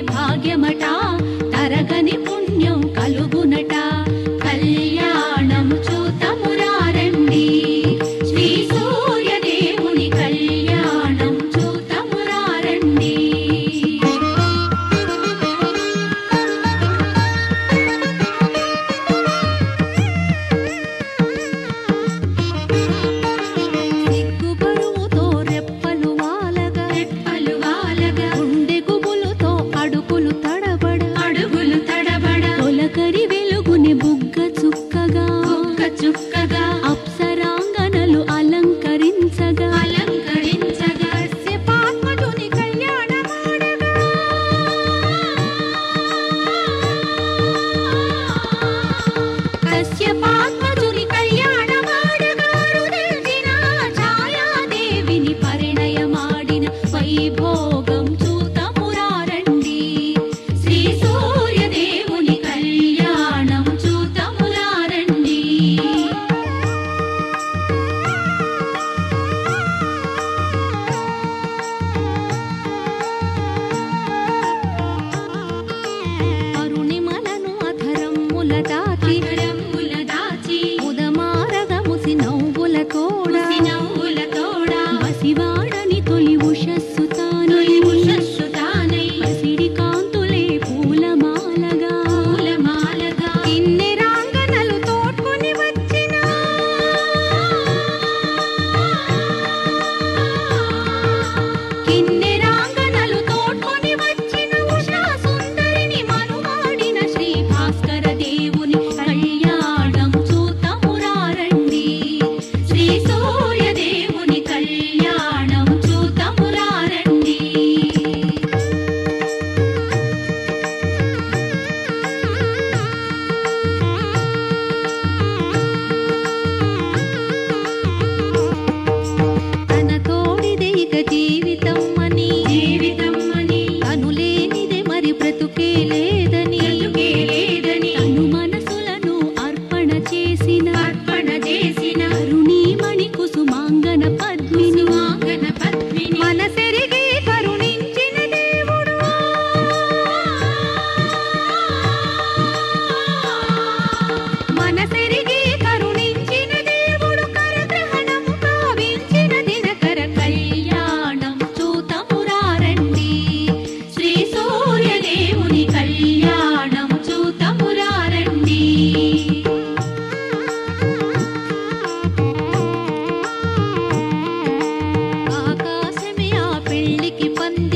भाग्यमट one